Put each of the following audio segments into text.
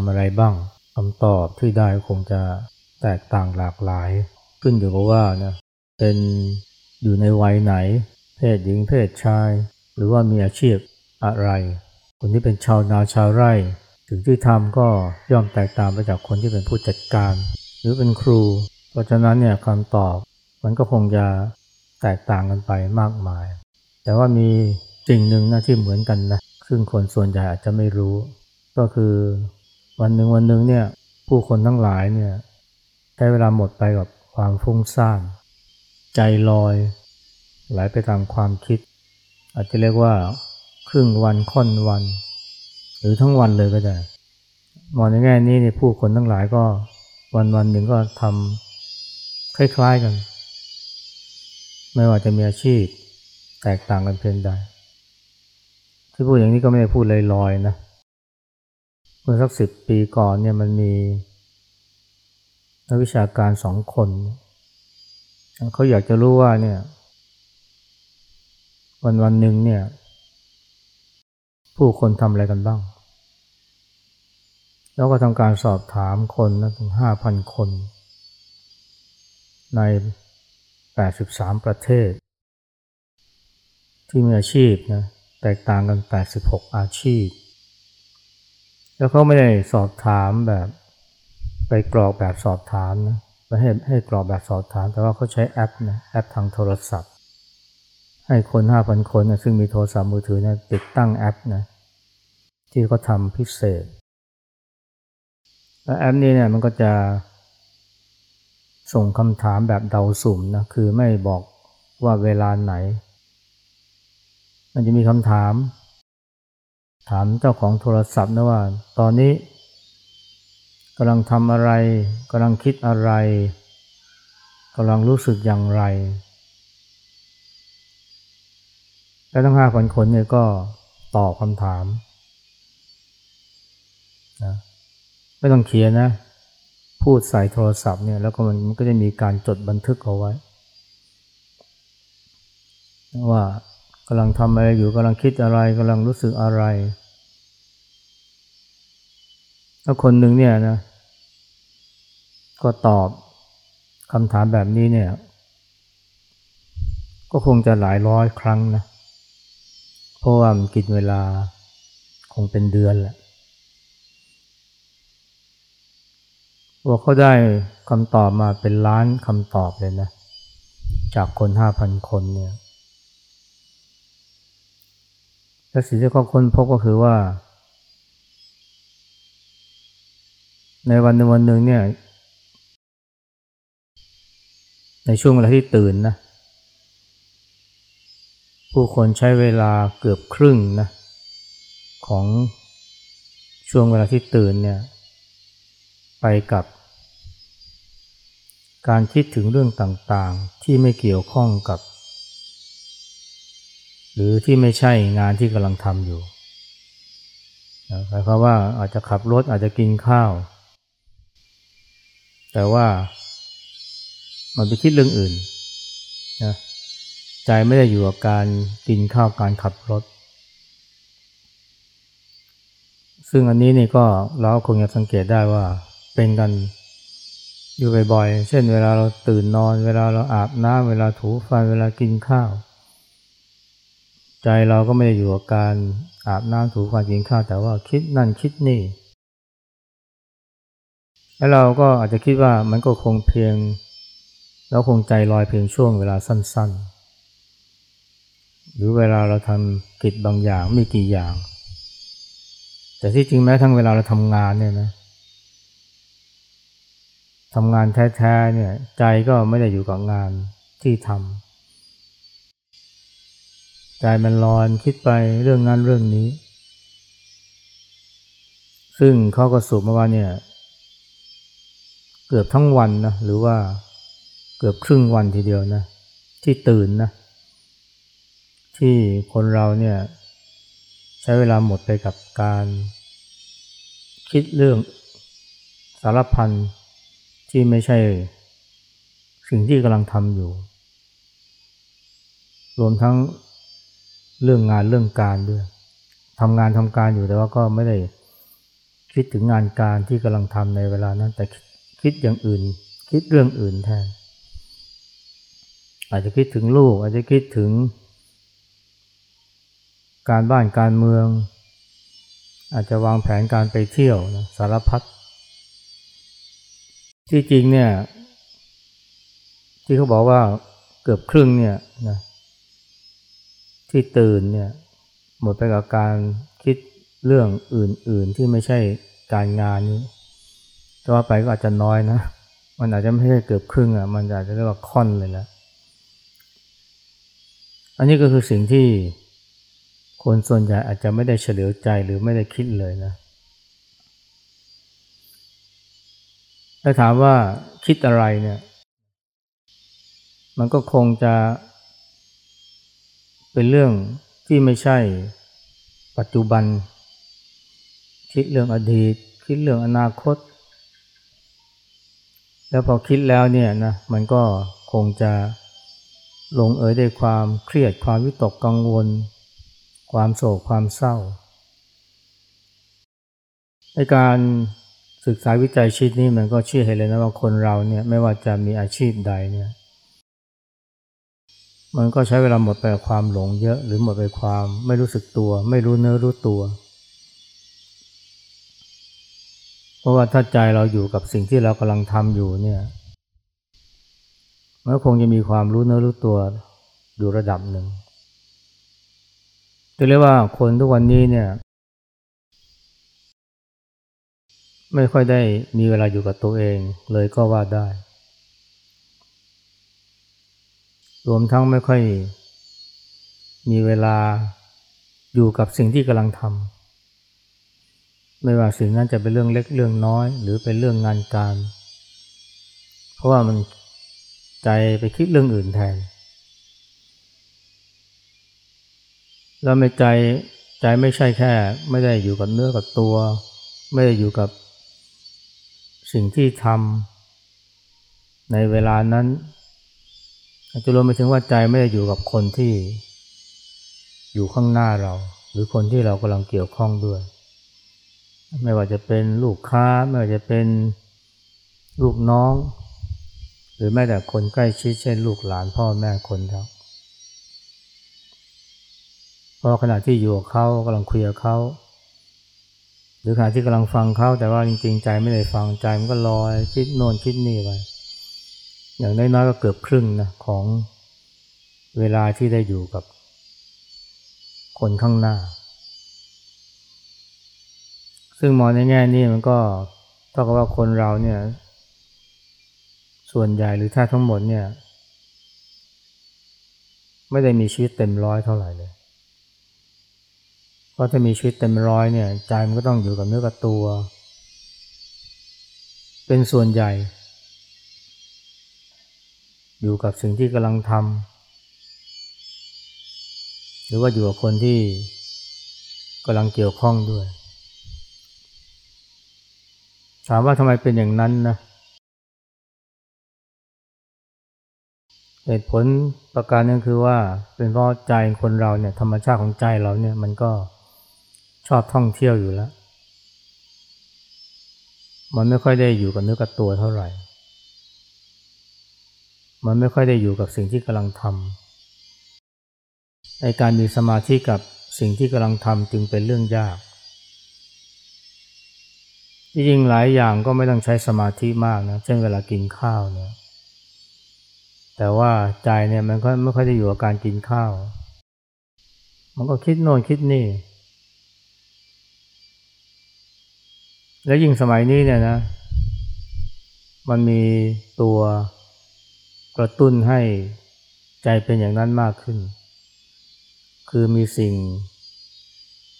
ำอะไรบ้างคำตอบที่ได้คงจะแตกต่างหลากหลาย ขึ้นอยู่กับว่าเนี่ยเป็นอยู่ในวัยไหน เพศหญิงเพศชาย หรือว่ามีอาชีพอะไร คนที่เป็นชาวนาชาวไร่ ถึงที่ทำก็ย่อมแตกต่างไปจากคนที่เป็นผู้จัดการ หรือเป็นครู เพราะฉะนั้นเนี่ยคำตอบมันก็คงจะแตกต่างกันไปมากมาย แต่ว่ามีสิ่งหนึ่งนะที่เหมือนกันนะซึ่งคนส่วนใหญ่อาจจะไม่รู้ ก็คือ วันหนึ่งวันหนึ่งเนี่ยผู้คนทั้งหลายเนี่ยใช้เวลาหมดไปกับความฟุ้งซ่านใจลอย ไหลไปตามความคิด อาจจะเรียกว่าครึ่งวันค่อนวัน หรือทั้งวันเลยก็ได้มองในแง่นี้เนี่ยผู้คนทั้งหลายก็วันวันหนึ่งก็ทำคล้ายๆกัน ไม่ว่าจะมีอาชีพแตกต่างกันเพียงใดที่พูดอย่างนี้ก็ไม่ได้พูดลอยๆนะ เมื่อสักสิบปีก่อนเนี่ยมันมีนักวิชาการสองคน เขาอยากจะรู้ว่าเนี่ย วันวันหนึ่งเนี่ย ผู้คนทำอะไรกันบ้าง แล้วก็ทำการสอบถามคนนะถึงห้าพันคน ในแปดสิบสามประเทศ ที่มีอาชีพนะแตกต่างกัน 86 อาชีพ แล้วเขาไม่ได้สอบถามแบบไปกรอกแบบสอบถามนะไม่ให้ให้กรอกแบบสอบถาม แต่ว่าเขาใช้แอปนะแอปทางโทรศัพท์ ให้คน5,000คนนะซึ่งมีโทรศัพท์มือถือนะติดตั้งแอปนะที่เขาทำพิเศษแล้วแอปนี้เนี่ยมันก็จะส่งคำถามแบบเดาสุ่มนะคือไม่บอกว่าเวลาไหน มันจะมีคำถาม ถามเจ้าของโทรศัพท์นะว่า ตอนนี้กำลังทำอะไรกำลังคิดอะไรกำลังรู้สึกอย่างไร แล้วทั้งห้าพันคนเนี่ยก็ตอบคำถามนะไม่ต้องเขียนนะ พูดใส่โทรศัพท์เนี่ยแล้วก็มันก็จะมีการจดบันทึกเอาไว้ ว่า กำลังทำอะไรอยู่กำลังคิดอะไรกำลังรู้สึกอะไรแล้วคนหนึ่งเนี่ยนะก็ตอบคำถามแบบนี้เนี่ย ก็คงจะหลายร้อยครั้งนะเพราะว่ามันกินเวลาคงเป็นเดือนแหละว่าเขาได้คำตอบมาเป็นล้านคำตอบเลยนะ จากคนห้าพันคนเนี่ย และสิ่งที่เขาค้นพบก็คือว่า ในวันหนึ่งวันหนึ่งเนี่ย ในช่วงเวลาที่ตื่นนะ ผู้คนใช้เวลาเกือบครึ่งนะ ของช่วงเวลาที่ตื่นเนี่ย ไปกับการคิดถึงเรื่องต่างๆ ที่ไม่เกี่ยวข้องกับ หรือที่ไม่ใช่งานที่กำลังทำอยู่หมายความว่าอาจจะขับรถอาจจะกินข้าว แต่ว่ามันไปคิดเรื่องอื่นนะใจไม่ได้อยู่กับการกินข้าวการขับรถ ซึ่งอันนี้นี่ก็เราคงจะสังเกตได้ว่าเป็นกันอยู่บ่อยๆ เช่นเวลาเราตื่นนอน เวลาเราอาบน้ำเวลาถูฟันเวลากินข้าว ใจเราก็ไม่ได้อยู่กับการอาบน้ำถูฟันกินข้าวแต่ว่าคิดนั่นคิดนี่ แล้วเราก็อาจจะคิดว่ามันก็คงเพียงเราคงใจลอยเพียงช่วงเวลาสั้น ๆ หรือเวลาเราทำกิจบางอย่างไม่กี่อย่าง แต่ที่จริงแม้ทั้งเวลาเราทำงานเนี่ยนะทำงานแท้ๆเนี่ยใจก็ไม่ได้อยู่กับงานที่ทำ ใจมันลอยคิดไปเรื่องนั้นเรื่องนี้ ซึ่งเขาก็สูบมาว่าเนี่ย เกือบทั้งวันนะหรือว่าเกือบครึ่งวันทีเดียวนะ ที่ตื่นนะ ที่คนเราเนี่ยใช้เวลาหมดไปกับการคิดเรื่องสารพันที่ไม่ใช่สิ่งที่กำลังทำอยู่ รวมทั้ง เรื่องงานเรื่องการด้วยทำงานทำการอยู่แต่ว่าก็ไม่ได้คิดถึงงานการที่กำลังทำในเวลานั้น แต่คิดอย่างอื่น คิดเรื่องอื่นแทน อาจจะคิดถึงลูก อาจจะคิดถึง การบ้านการเมือง อาจจะวางแผนการไปเที่ยวนะสารพัดที่จริงเนี่ย ที่เขาบอกว่าเกือบครึ่งเนี่ยนะ ที่ตื่นเนี่ยหมดไปกับการคิดเรื่องอื่น ๆ ที่ไม่ใช่การงานนี้แต่ว่าไปก็อาจจะน้อยนะ มันอาจจะไม่ใช่เกือบครึ่งอะ มันอาจจะเรียกว่าค่อนเลยล้วอันนี้ก็คือสิ่งที่คนส่วนใหญ่อาจจะไม่ได้เฉลียวใจหรือไม่ได้คิดเลยนะถ้าถามว่าคิดอะไรเนี่ย มันก็คงจะ เป็นเรื่องที่ไม่ใช่ปัจจุบัน คิดเรื่องอดีต คิดเรื่องอนาคต แล้วพอคิดแล้วเนี่ยนะมันก็คงจะลงเอยด้วยความเครียดความวิตกกังวล ความโศกความเศร้า ในการศึกษาวิจัยชีวิตนี้มันก็ชื่อเห็นเลยนะว่าคนเราเนี่ยไม่ว่าจะมีอาชีพใดเนี่ย มันก็ใช้เวลาหมดไปความหลงเยอะ หรือหมดไปความไม่รู้สึกตัว ไม่รู้เนื้อรู้ตัว เพราะว่าถ้าใจเราอยู่กับสิ่งที่เรากำลังทำอยู่เนี่ยมันคงจะมีความรู้เนื้อรู้ตัวอยู่ระดับหนึ่งจะเรียกว่าคนทุกวันนี้เนี่ย ไม่ค่อยได้มีเวลาอยู่กับตัวเองเลยก็ว่าได้ รวมทั้งไม่ค่อยมีเวลาอยู่กับสิ่งที่กำลังทำไม่ว่าสิ่งนั้นจะเป็นเรื่องเล็กเรื่องน้อย หรือเป็นเรื่องงานการ เพราะว่ามันใจไปคิดเรื่องอื่นแทน แล้วไม่ใจใจไม่ใช่แค่ ไม่ได้อยู่กับเนื้อกับตัว ไม่ได้อยู่กับสิ่งที่ทำในเวลานั้น จะรวมไปถึงว่าใจไม่ได้อยู่กับคนที่อยู่ข้างหน้าเรา หรือคนที่เรากำลังเกี่ยวข้องด้วย ไม่ว่าจะเป็นลูกค้า ไม่ว่าจะเป็นลูกน้อง หรือแม้แต่คนใกล้ชิดเช่นลูกหลานพ่อแม่คนเราเพราะขณะที่อยู่กับเขากำลังคุยกับเขาหรือขณะที่กำลังฟังเขาแต่ว่าจริงๆ ใจไม่ได้ฟังใจมันก็ลอยคิดโน่นคิดนี่ไป อย่างน้อยๆก็เกือบครึ่งนะของเวลาที่ได้อยู่กับคนข้างหน้า ซึ่งมองในแง่นี้มันก็เท่ากับว่าคนเราเนี่ย ส่วนใหญ่หรือถ้าทั้งหมดเนี่ย ไม่ได้มีชีวิตเต็มร้อยเท่าไหร่เลยเพราะถ้ามีชีวิตเต็มร้อยเนี่ย ใจมันก็ต้องอยู่กับเนื้อกับตัว เป็นส่วนใหญ่ อยู่กับสิ่งที่กำลังทำหรือว่าอยู่กับคนที่กำลังเกี่ยวข้องด้วย ถามว่าทำไมเป็นอย่างนั้นนะเหตุผลประการนึงคือว่าเป็นเพราะใจคนเราเนี่ยธรรมชาติของใจเราเนี่ยมันก็ชอบท่องเที่ยวอยู่แล้ว มันไม่ค่อยได้อยู่กับเนื้อกับตัวเท่าไหร่ มันไม่ค่อยได้อยู่กับสิ่งที่กำลังทำในการมีสมาธิกับสิ่งที่กำลังทำจึงเป็นเรื่องยากจริงๆหลายอย่างก็ไม่ต้องใช้สมาธิมากนะเช่นเวลากินข้าวเนี่ยแต่ว่าใจเนี่ยมันก็ไม่ค่อยได้อยู่กับการกินข้าว มันก็คิดโน่นคิดนี่ แล้วยิ่งสมัยนี้เนี่ยนะ มันมีตัว กระตุ้นให้ใจเป็นอย่างนั้นมากขึ้น คือมีสิ่ง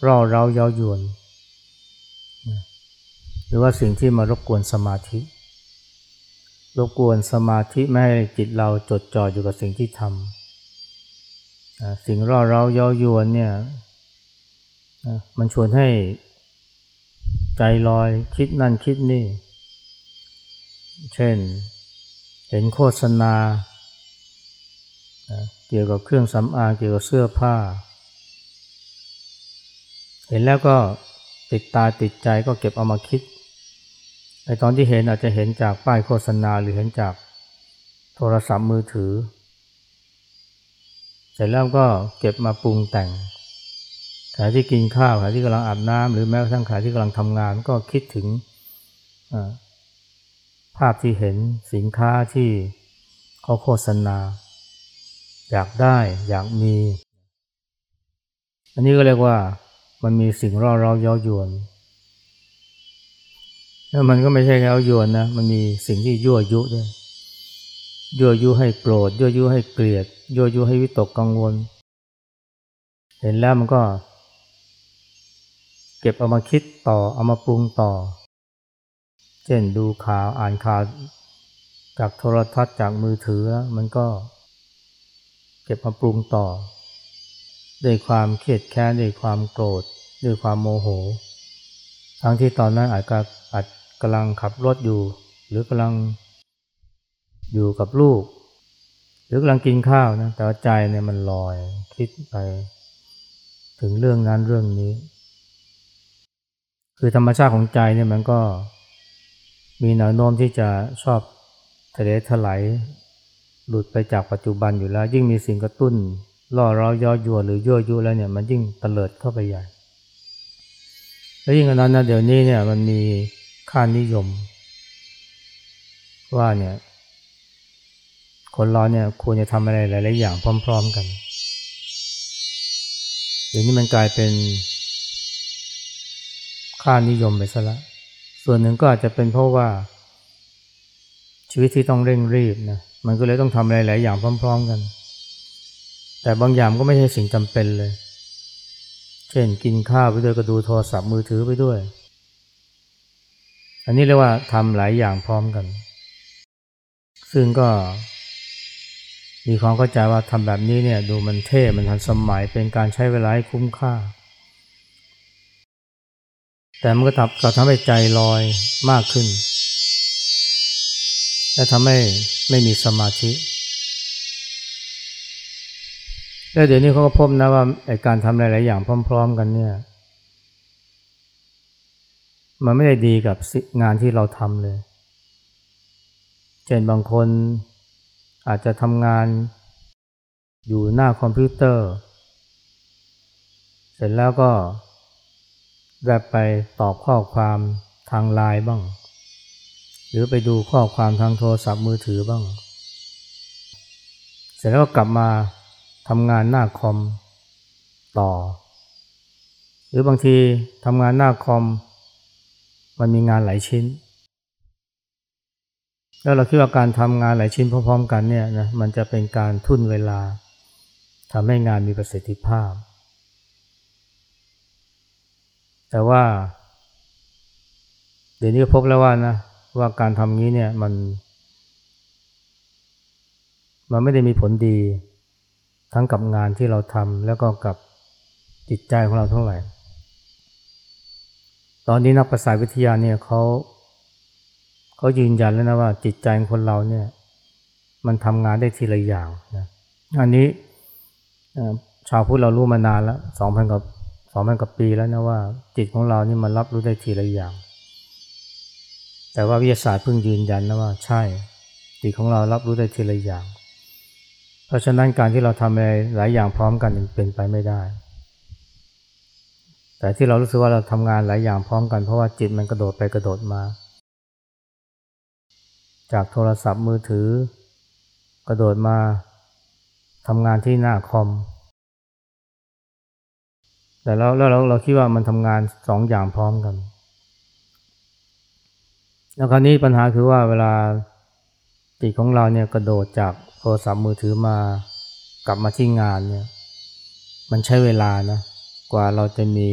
ร่อเร้าเย้ายวน หรือว่าสิ่งที่มารบกวนสมาธิ รบกวนสมาธิไม่ให้จิตเราจดจ่ออยู่กับสิ่งที่ทำสิ่งร่อเร้าเย้ายวนเนี่ยมันชวนให้ใจลอยคิดนั่นคิดนี่ เช่น เห็นโฆษณา เกี่ยวกับเครื่องสำอางเกี่ยวกับเสื้อผ้า เห็นแล้วก็ติดตาติดใจก็เก็บเอามาคิดไอตอนที่เห็นอาจจะเห็นจากป้ายโฆษณาหรือเห็นจากโทรศัพท์มือถือ เสร็จแล้วก็เก็บมาปรุงแต่งขณะที่กินข้าวขณะที่กำลังอาบน้ำหรือแม้กระทั่งขณะที่กำลังทำงานก็คิดถึง ภาพที่เห็นสินค้าที่เขาโฆษณา อยากได้อยากมี อันนี้ก็เรียกว่ามันมีสิ่งร่อเร้าเย้ายวนแล้วมันก็ไม่ใช่แค่เย้ายวนนะมันมีสิ่งที่ยั่วยุด้วยยั่วยุให้โกรธยั่วยุให้เกลียดยั่วยุให้วิตกกังวล เห็นแล้วมันก็ เก็บเอามาคิดต่อเอามาปรุงต่อ เช่นดูข่าวอ่านข่าวจากโทรทัศน์จากมือถือมันก็เก็บมาปรุงต่อ ด้วยความเครียดแค้นด้วยความโกรธ ด้วยความโมโห ทั้งที่ตอนนั้นอาจจะอาจกำลังขับรถอยู่ หรือกำลังอยู่กับลูก หรือกำลังกินข้าวนะแต่ใจเนี่ยมันลอยคิดไป ถึงเรื่องนั้นเรื่องนี้ คือธรรมชาติของใจเนี่ยมันก็ มีแนวโน้มที่จะชอบทะเลถลายหลุดไปจากปัจจุบันอยู่แล้ว ยิ่งมีสิ่งกระตุ้นล่อเราย่อยัวหรือยั่วยุแล้วเนี่ยมันยิ่งเตลิดเข้าไปใหญ่แล้วยิ่งกว่านั้นนะเดี๋ยวนี้เนี่ยมันมีค่านิยม ว่าเนี่ยคนเราเนี่ยควรจะทำอะไรหลายๆอย่างพร้อม ๆกันเดี๋ยวนี้มันกลายเป็นค่านิยมไปซะละ ส่วนหนึ่งก็อาจจะเป็นเพราะว่า ชีวิตที่ต้องเร่งรีบนะมันก็เลยต้องทำอะไรหลายอย่างพร้อม ๆ กัน แต่บางอย่างก็ไม่ใช่สิ่งจำเป็นเลย เช่นกินข้าวไปด้วยก็ดูโทรศัพท์มือถือไปด้วย อันนี้เรียกว่าทำหลายอย่างพร้อมกัน ซึ่งก็ มีความเข้าใจว่าทำแบบนี้เนี่ย ดูมันเท่ มันทันสมัยเป็นการใช้เวลาให้คุ้มค่า แต่มันก็ทำก็ทำให้ใจลอยมากขึ้น และทำให้ไม่มีสมาธิแล้วเดี๋ยวนี้เขาก็พบนะว่าไอการทำหลาย ๆ อย่างพร้อม ๆ กันเนี่ย มันไม่ได้ดีกับงานที่เราทำเลย เช่นบางคนอาจจะทำงานอยู่หน้าคอมพิวเตอร์ เสร็จแล้วก็ แวบไปตอบข้อความทางไลน์บ้าง หรือไปดูข้อความทางโทรศัพท์มือถือบ้าง เสร็จแล้วก็กลับมาทำงานหน้าคอมต่อ หรือบางทีทำงานหน้าคอม มันมีงานหลายชิ้น แล้วเราคิดว่าการทำงานหลายชิ้นพร้อมๆ กันเนี่ยนะมันจะเป็นการทุ่นเวลาทำให้งานมีประสิทธิภาพ แต่ว่า เดี๋ยวนี้พบแล้วว่านะว่าการทำนี้เนี่ยมัน มันไม่ได้มีผลดี ทั้งกับงานที่เราทำแล้วก็กับจิตใจของเราเท่าไหร่ ตอนนี้นักประสาทวิทยาเนี่ยเขาเขายืนยันแล้วนะว่าจิตใจของคนเราเนี่ย มันทำงานได้ทีละอย่างนะอันนี้ชาวพุทธเรารู้มานานแล้วสองพันกับ สองพันกับปีแล้วนะว่า จิตของเรานี่มันรับรู้ได้ทีละอย่าง แต่ว่าวิทยาศาสตร์เพิ่งยืนยันนะว่าใช่ จิตของเรารับรู้ได้ทีละอย่าง เพราะฉะนั้นการที่เราทำอะไรหลายอย่างพร้อมกันเป็นไปไม่ได้ แต่ที่เรารู้สึกว่าเราทำงานหลายอย่างพร้อมกันเพราะว่าจิตมันกระโดดไปกระโดดมา จากโทรศัพท์มือถือกระโดดมาทำงานที่หน้าคอม แต่แล้วแล้วเราเราคิดว่ามันทำงานสองอย่างพร้อมกัน แล้วคราวนี้ปัญหาคือว่าเวลาจิตของเราเนี่ยกระโดดจากโทรศัพท์มือถือมากลับมาที่งานเนี่ย มันใช้เวลานะกว่าเราจะมี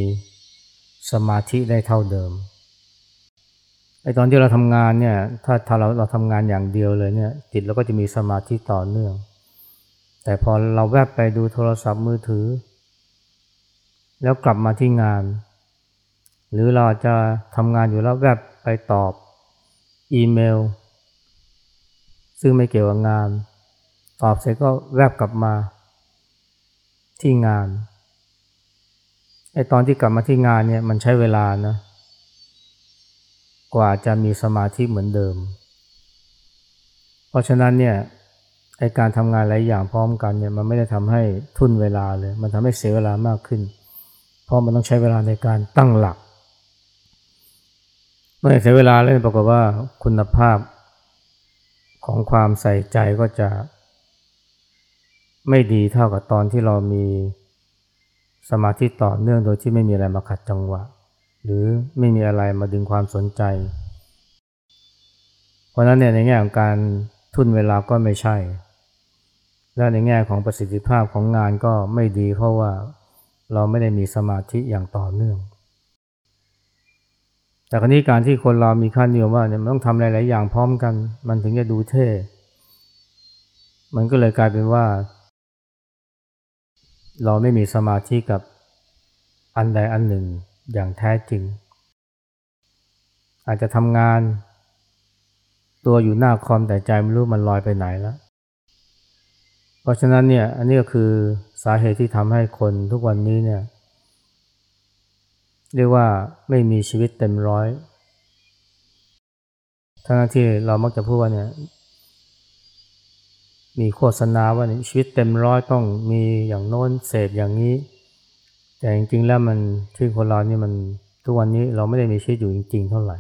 สมาธิได้เท่าเดิมไอตอนที่เราทำงานเนี่ย ถ้าถ้าเราเราทำงานอย่างเดียวเลยเนี่ย จิตเราก็จะมีสมาธิต่อเนื่อง แต่พอเราแวบไปดูโทรศัพท์มือถือ แล้วกลับมาที่งาน หรือเราจะทำงานอยู่แล้วแวบไปตอบ อีเมล ซึ่งไม่เกี่ยวกับงาน ตอบเสร็จก็แวบกลับมาที่งานไอตอนที่กลับมาที่งานเนี่ยมันใช้เวลานะกว่าจะมีสมาธิเหมือนเดิม เพราะฉะนั้นเนี่ยไอการทำงานหลายอย่างพร้อมกันเนี่ยมันไม่ได้ทำให้ทุ่นเวลาเลย มันทำให้เสียเวลามากขึ้น ราะมันต้องใช้เวลาในการตั้งหลัก เมื่อเสียเวลาแล้วปรากฏว่าคุณภาพของความใส่ใจก็จะ ไม่ดีเท่ากับตอนที่เรามีสมาธิต่อเนื่องโดยที่ไม่มีอะไรมาขัดจังหวะ หรือไม่มีอะไรมาดึงความสนใจ เพราะนั้นเนี่ยในแง่ของการทุ่นเวลาก็ไม่ใช่ และในแง่ของประสิทธิภาพของงานก็ไม่ดีเพราะว่า เราไม่ได้มีสมาธิอย่างต่อเนื่อง แต่ครนี้การที่คนเรามีขั้นเดียวว่าเนี่ยมันต้องทำหลาย ๆ อย่างพร้อมกัน มันถึงจะดูเท่ มันก็เลยกลายเป็นว่า เราไม่มีสมาธิกับอันใดอันหนึ่งอย่างแท้จริง อาจจะทำงาน ตัวอยู่หน้าคอมแต่ใจไม่รู้มันลอยไปไหนแล้ว เพราะฉะนั้นเนี่ยอันนี้ก็คือสาเหตุที่ทำให้คนทุกวันนี้เนี่ยเรียกว่าไม่มีชีวิตเต็มร้อยทั้งที่เรามักจะพูดว่าเนี่ยมีโฆษณาว่าชีวิตเต็มร้อยต้องมีอย่างโน้นเสพอย่างนี้ แต่จริงๆแล้วมันชีวิตคนเรานี่มันทุกวันนี้เราไม่ได้มีชีวิตอยู่จริง ๆ เท่าไหร่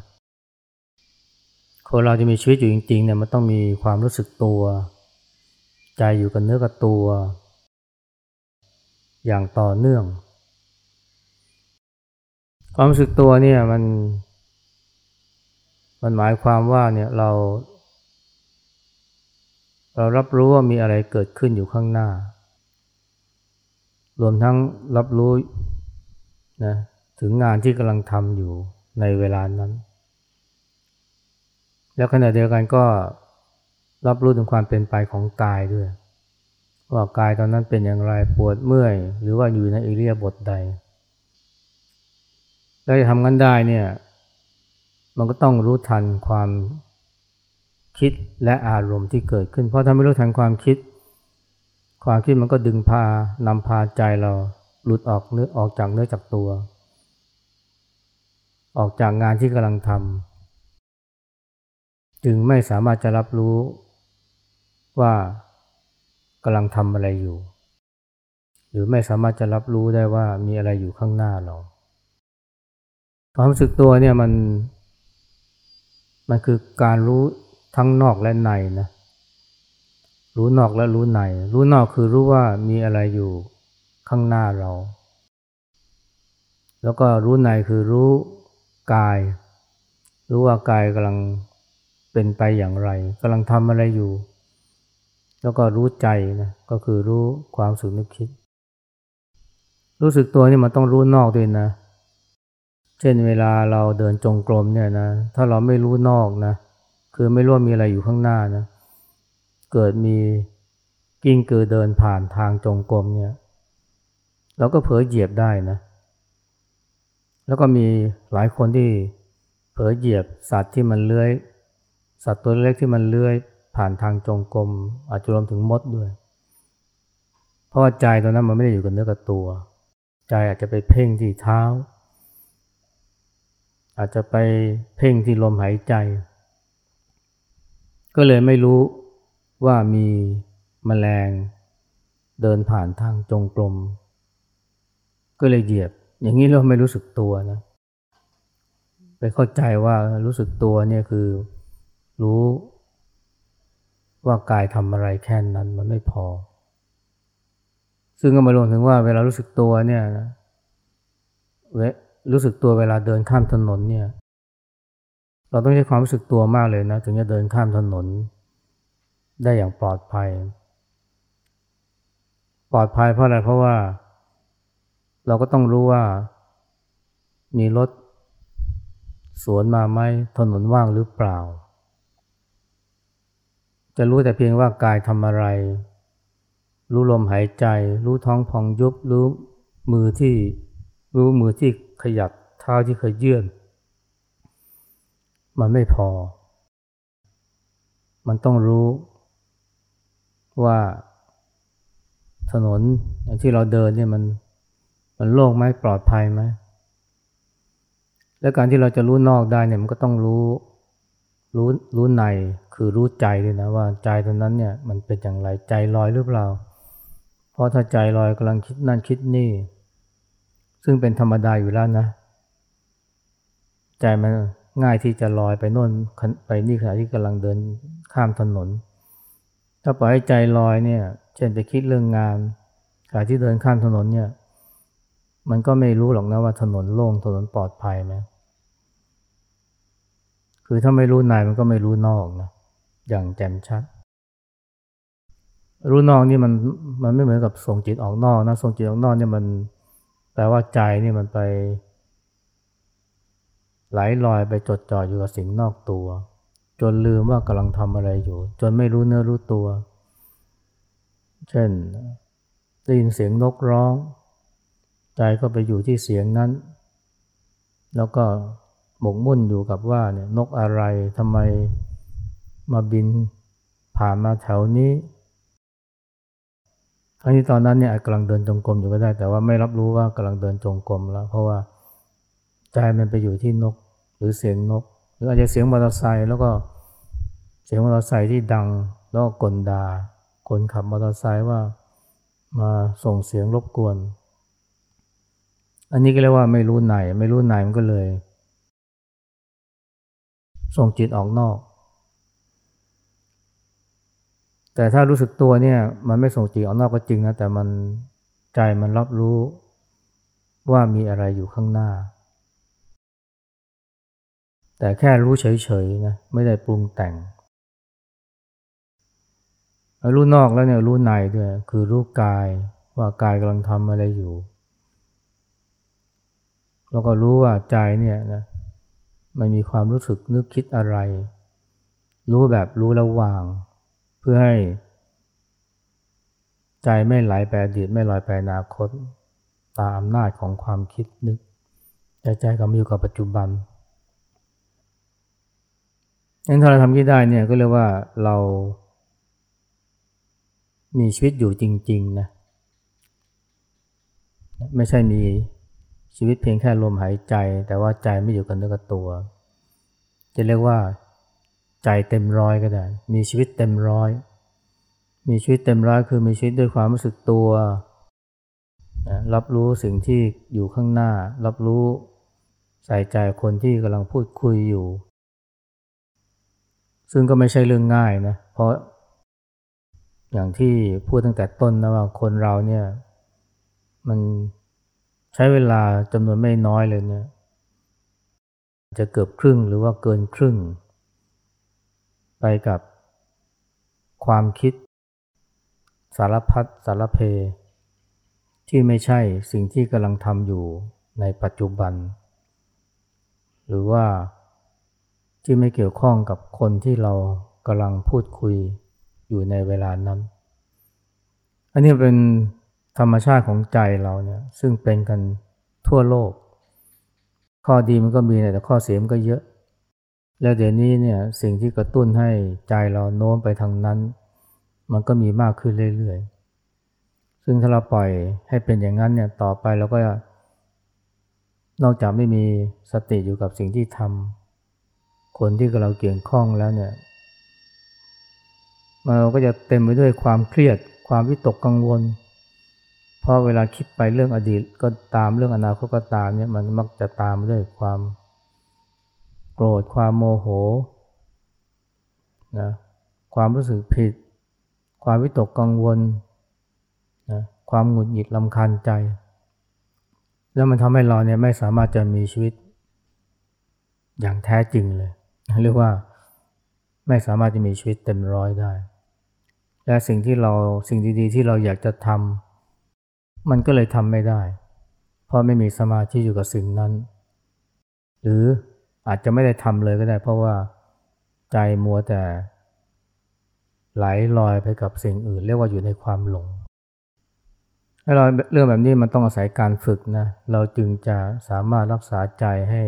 คนเราจะมีชีวิตอยู่จริงๆเนี่ยมันต้องมีความรู้สึกตัว ใจอยู่กับเนื้อกับตัว อย่างต่อเนื่อง ความรู้สึกตัวเนี่ยมัน มันหมายความว่าเนี่ยเรา เรารับรู้ว่ามีอะไรเกิดขึ้นอยู่ข้างหน้า รวมทั้งรับรู้นะถึงงานที่กำลังทำอยู่ในเวลานั้น แล้วขณะเดียวกันก็ รับรู้ถึงความเป็นไปของกายด้วย ว่ากายตอนนั้นเป็นอย่างไรปวดเมื่อย หรือว่าอยู่ในอิเลียบทใดแล้วจะทำงั้นได้เนี่ยมันก็ต้องรู้ทันความคิดและอารมณ์ที่เกิดขึ้น เพราะถ้าไม่รู้ทันความคิด ความคิดมันก็ดึงพานำพาใจเราหลุดออกเนื้อออกจากเนื้อจากตัว ออกจากงานที่กำลังทำจึงไม่สามารถจะรับรู้ ว่ากำลังทำอะไรอยู่ หรือไม่สามารถจะรับรู้ได้ว่ามีอะไรอยู่ข้างหน้าเรา ความรู้สึกตัวเนี่ยมันมันคือการรู้ทั้งนอกและในนะ รู้นอกและรู้ใน รู้นอกคือรู้ว่ามีอะไรอยู่ข้างหน้าเรา แล้วก็รู้ในคือรู้กาย รู้ว่ากายกำลังเป็นไปอย่างไรกำลังทำอะไรอยู่ แล้วก็รู้ใจนะก็คือรู้ความสุขนึกคิด รู้สึกตัวนี่มันต้องรู้นอกด้วยนะ เช่นเวลาเราเดินจงกรมเนี่ยนะ ถ้าเราไม่รู้นอกนะ คือไม่รู้มีอะไรอยู่ข้างหน้านะ เกิดมีกิ้งกือเดินผ่านทางจงกรมเนี่ยเราก็เผลอเหยียบได้นะ แล้วก็มีหลายคนที่เผลอเหยียบสัตว์ที่มันเลื้อย สัตว์ตัวเล็กที่มันเลื้อย ผ่านทางจงกรมอาจจะรวมถึงมดด้วย เพราะว่าใจตอนนั้นมันไม่ได้อยู่กับเนื้อกับตัว ใจอาจจะไปเพ่งที่เท้า อาจจะไปเพ่งที่ลมหายใจ ก็เลยไม่รู้ว่ามีมแมลงเดินผ่านทางจงกรมก็เลยเหยียบ อย่างนี้เราไม่รู้สึกตัวนะไปเข้าใจว่ารู้สึกตัวเนี่ยคือรู้ ว่ากายทำอะไรแค่นั้นมันไม่พอ ซึ่งก็มาลงถึงว่าเวลารู้สึกตัวเนี่ยนะเวรู้สึกตัวเวลาเดินข้ามถนนเนี่ย เราต้องใช้ความรู้สึกตัวมากเลยนะ ถึงจะเดินข้ามถนน ได้อย่างปลอดภัย ปลอดภัยเพราะอะไรเพราะว่า เราก็ต้องรู้ว่า มีรถสวนมาไหมถนนว่างหรือเปล่า จะรู้แต่เพียงว่ากายทำอะไร รู้ลมหายใจ รู้ท้องพองยุบ รู้มือที่ รู้มือที่ขยับเท้าที่เคยยื่นมันไม่พอ มันต้องรู้ว่าถนนที่เราเดินเนี่ยมันมันโล่งไหมปลอดภัยไหมและการที่เราจะรู้นอกได้เนี่ยมันก็ต้องรู้รู้รู้ใน คือรู้ใจด้วยนะว่าใจตรงนั้นเนี่ยมันเป็นอย่างไรใจลอยหรือเปล่า เพราะถ้าใจลอยกำลังคิดนั่นคิดนี่ ซึ่งเป็นธรรมดาอยู่แล้วนะ ใจมันง่ายที่จะลอยไปโน่นไปนี่ขณะที่กำลังเดินข้ามถนน ถ้าปล่อยให้ใจลอยเนี่ย เช่นไปคิดเรื่องงานขณะที่เดินข้ามถนนเนี่ย มันก็ไม่รู้หรอกนะว่าถนนโล่งถนนปลอดภัยไหมคือถ้าไม่รู้ในมันก็ไม่รู้นอกนะ อย่างแจ่มชัด รู้นอกนี่มันมันไม่เหมือนกับส่งจิตออกนอกนะส่งจิตออกนอกเนี่ยมันแปลว่าใจนี่มันไป ไหลลอยไปจดจ่ออยู่กับสิ่งนอกตัว จนลืมว่ากำลังทำอะไรอยู่ จนไม่รู้เนื้อรู้ตัว เช่นได้ยินเสียงนกร้อง ใจก็ไปอยู่ที่เสียงนั้น แล้วก็หมกมุ่นอยู่กับว่าเนี่ยนกอะไรทำไม มาบินผ่านมาแถวนี้ทั้งที่ตอนนั้นเนี่ยกำลังเดินจงกรมอยู่ก็ได้ แต่ว่าไม่รับรู้ว่ากำลังเดินจงกรมแล้ว เพราะว่าใจมันไปอยู่ที่นก หรือเสียงนก หรืออาจจะเสียงมอเตอร์ไซค์แล้วก็เสียงมอเตอร์ไซค์ที่ดังแล้วก็กลดาคนขับมอเตอร์ไซค์ว่ามาส่งเสียงรบกวน อันนี้ก็เรียกว่าไม่รู้ไหน ไม่รู้ไหนมันก็เลย ส่งจิตออกนอก แต่ถ้ารู้สึกตัวเนี่ย มันไม่ส่งจิตออกนอกก็จริงนะ แต่มันใจมันรับรู้ว่ามีอะไรอยู่ข้างหน้า แต่แค่รู้เฉยๆนะไม่ได้ปรุงแต่ง รู้นอกแล้วเนี่ยรู้ในด้วย คือรู้กายว่ากายกำลังทำอะไรอยู่ แล้วก็รู้ว่าใจเนี่ยนะมันมีความรู้สึกนึกคิดอะไร รู้แบบรู้ระหว่าง เพื่อให้ใจไม่ไหลไปอดีตไม่ลอยไปอนาคต ตามอำนาจของความคิดนึกแต่ใจก็มีอยู่กับปัจจุบันงั้นถ้าเราทำที่ได้เนี่ยก็เรียกว่าเรามีชีวิตอยู่จริง ๆ นะ ไม่ใช่มีชีวิตเพียงแค่ลมหายใจ แต่ว่าใจไม่อยู่กับเนื้อกับตัว จะเรียกว่า ใจเต็มร้อยก็ได้ มีชีวิตเต็มร้อย มีชีวิตเต็มร้อยคือมีชีวิตด้วยความรู้สึกตัวรับรู้สิ่งที่อยู่ข้างหน้า รับรู้ใส่ใจคนที่กำลังพูดคุยอยู่ ซึ่งก็ไม่ใช่เรื่องง่ายนะ เพราะ อย่างที่พูดตั้งแต่ต้นนะว่าคนเราเนี่ยมันใช้เวลาจำนวนไม่น้อยเลยเนี่ย จะเกือบครึ่งหรือว่าเกินครึ่ง ไปกับความคิด สารพัดสารเพ ที่ไม่ใช่สิ่งที่กำลังทำอยู่ในปัจจุบัน หรือว่าที่ไม่เกี่ยวข้องกับคนที่เรากำลังพูดคุยอยู่ในเวลานั้น อันนี้เป็นธรรมชาติของใจเราเนี่ยซึ่งเป็นกันทั่วโลก ข้อดีมันก็มีแต่ข้อเสียมันก็เยอะ แล้วเดี๋ยวนี้เนี่ยสิ่งที่กระตุ้นให้ใจเราโน้มไปทางนั้น มันก็มีมากขึ้นเรื่อยๆ ซึ่งถ้าเราปล่อยให้เป็นอย่างนั้นเนี่ยต่อไปเราก็ นอกจากไม่มีสติอยู่กับสิ่งที่ทำคนที่กับเราเกี่ยวข้องแล้วเนี่ยเราก็จะเต็มไปด้วยความเครียด ความวิตกกังวล เพราะเวลาคิดไปเรื่องอดีตก็ตามเรื่องอนาคตก็ตามเนี่ยมันมักจะตามด้วยความ โกรธความโมโหนะความรู้สึกผิด ความวิตกกังวลนะความหงุดหงิดลำคาญใจ แล้วมันทำให้เราเนี่ยไม่สามารถจะมีชีวิต อย่างแท้จริงเลย เรียกว่าไม่สามารถจะมีชีวิตเต็มร้อยได้ และสิ่งที่เราสิ่งดีๆ ที่เราอยากจะทำมันก็เลยทำไม่ได้ เพราะไม่มีสมาธิอยู่กับสิ่งนั้น หรือ อาจจะไม่ได้ทำเลยก็ได้ เพราะว่าใจมัวแต่ไหลลอยไปกับสิ่งอื่น เรียกว่าอยู่ในความหลงให้เราเรื่องแบบนี้มันต้องอาศัยการฝึกนะเราจึงจะสามารถรักษาใจให้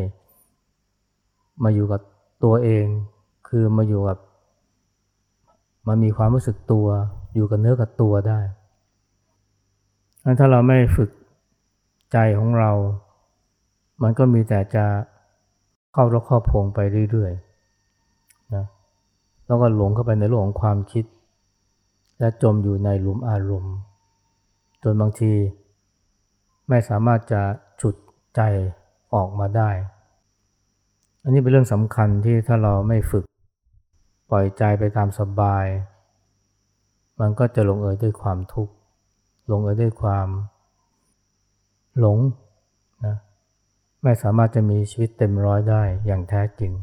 มาอยู่กับตัวเอง คือมาอยู่กับมามีความรู้สึกตัวอยู่กับเนื้อกับตัวได้ถ้าเราไม่ฝึกใจของเรา มันก็มีแต่จะ เข้ารกเข้าพงไปเรื่อยๆนะแล้วก็หลงเข้าไปในโลกของความคิด และจมอยู่ในหลุมอารมณ์ จนบางทีไม่สามารถจะฉุดใจออกมาได้ อันนี้เป็นเรื่องสำคัญที่ถ้าเราไม่ฝึก ปล่อยใจไปตามสบาย มันก็จะลงเอยด้วยความทุกข์ ลงเอยด้วยความ หลง ไม่สามารถจะมีชีวิตเต็มร้อยได้อย่างแท้จริง